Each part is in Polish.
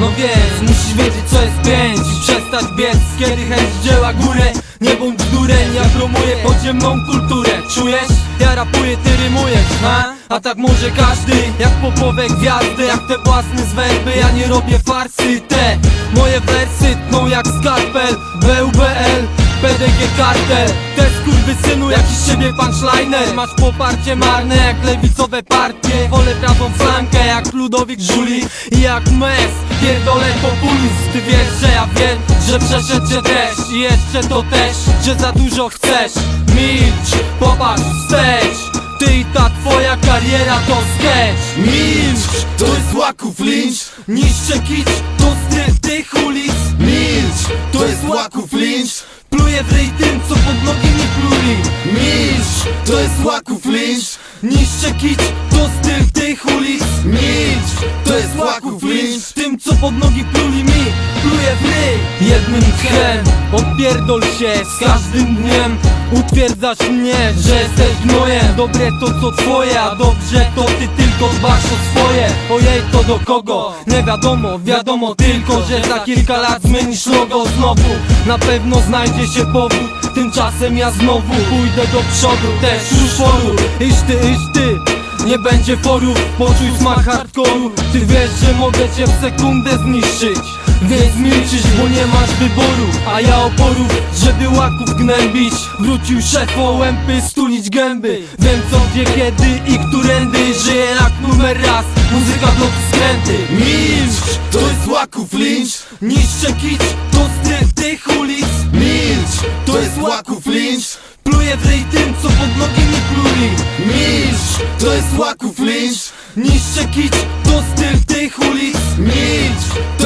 No więc musisz wiedzieć co jest pięć. I przestać biec, kiedy chęć dzieła górę. Nie bądź dureń, ja promuję podziemną kulturę. Czujesz? Ja rapuję, ty rymujesz, ha? A tak może każdy, jak popowe gwiazdy Jak te własne zwerby, ja nie robię farsy Te moje wersy tną jak skalpel BUBL, PDG kartel Te skurwysynu, jakiś siebie punchliner Masz poparcie marne jak lewicowe partie. Wolę prawą flankę jak Ludowik Żuli I jak mes, pierdolę populizm Ty wiesz, że ja wiem, że przeszedł cię też I jeszcze to też, że za dużo chcesz. Milcz, popatrz wstecz. Ty i ta twoja kariera to sketch. Milcz, to jest łaków lincz Niszcze kicz, to styl tych ulic. Milcz, to jest łaków lincz Pluję w ryj tym, co pod nogi mi pluli. Milcz, to jest łaków lincz. Niszcze kicz, to styl tych ulic. Milcz, to jest łaków lincz. Tym, co pod nogi pluli mi Pluję w ryj. Jednym tchem Odpierdol się z każdym dniem Utwierdzasz mnie, że jesteś gnojem Dobre to co twoje, a dobrze to ty tylko dbasz o swoje. Ojej to do kogo? Nie wiadomo, wiadomo tylko, że za kilka lat zmienisz logo znowu. Na pewno znajdzie się powód Tymczasem ja znowu pójdę do przodu. Też już foru Iż ty, iż ty. Nie będzie forów, poczuj smak hardkoru Ty wiesz, że mogę cię w sekundę zniszczyć Więc milczysz, bo nie masz wyboru A ja oporów, żeby łaków gnębić. Wrócił szef łępy, stulić gęby. Wiem co, gdzie, kiedy i którędy. Żyję jak numer raz, muzyka to skręty. Milcz, to jest łaków lincz. Niszcze kicz, to styl tych ulic. Milcz, to jest łaków lincz. Pluję w ryj tym, co pod nogi mi pluli. Milcz, to jest łaków lincz. Niszcze kicz, to styl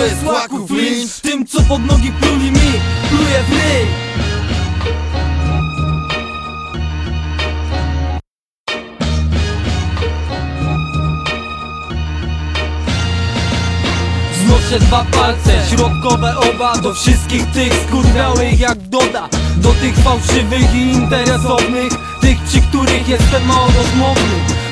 to jest łaków lincz Tym co pod nogi pluli mi. Pluję w ryj. Znoszę dwa palce, środkowe oba Do wszystkich tych skurwiałych jak doda. Do tych fałszywych i interesownych Tych przy których jestem mało rozmowny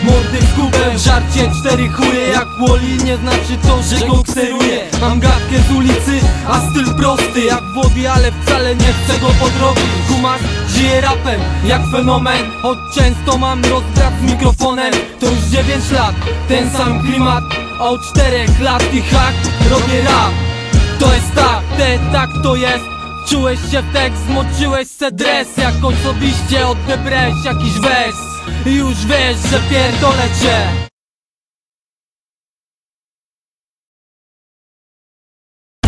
Kubę, w żarcie cztery chuje. Jak Woli nie znaczy to, że go kseruję. Mam gadkę z ulicy, a styl prosty. Jak wody, ale wcale nie chcę go podrobić. Kumasz, żyję rapem, jak fenomen. Choć często mam rozbrat z mikrofonem. To już 9 lat, ten sam klimat. A od 4 lat i hak robię rap. To jest tak, te tak to jest Czułeś się w tekst, zmoczyłeś se dres. Jak osobiście odebrałeś jakiś wers już wiesz, że pierdolę cię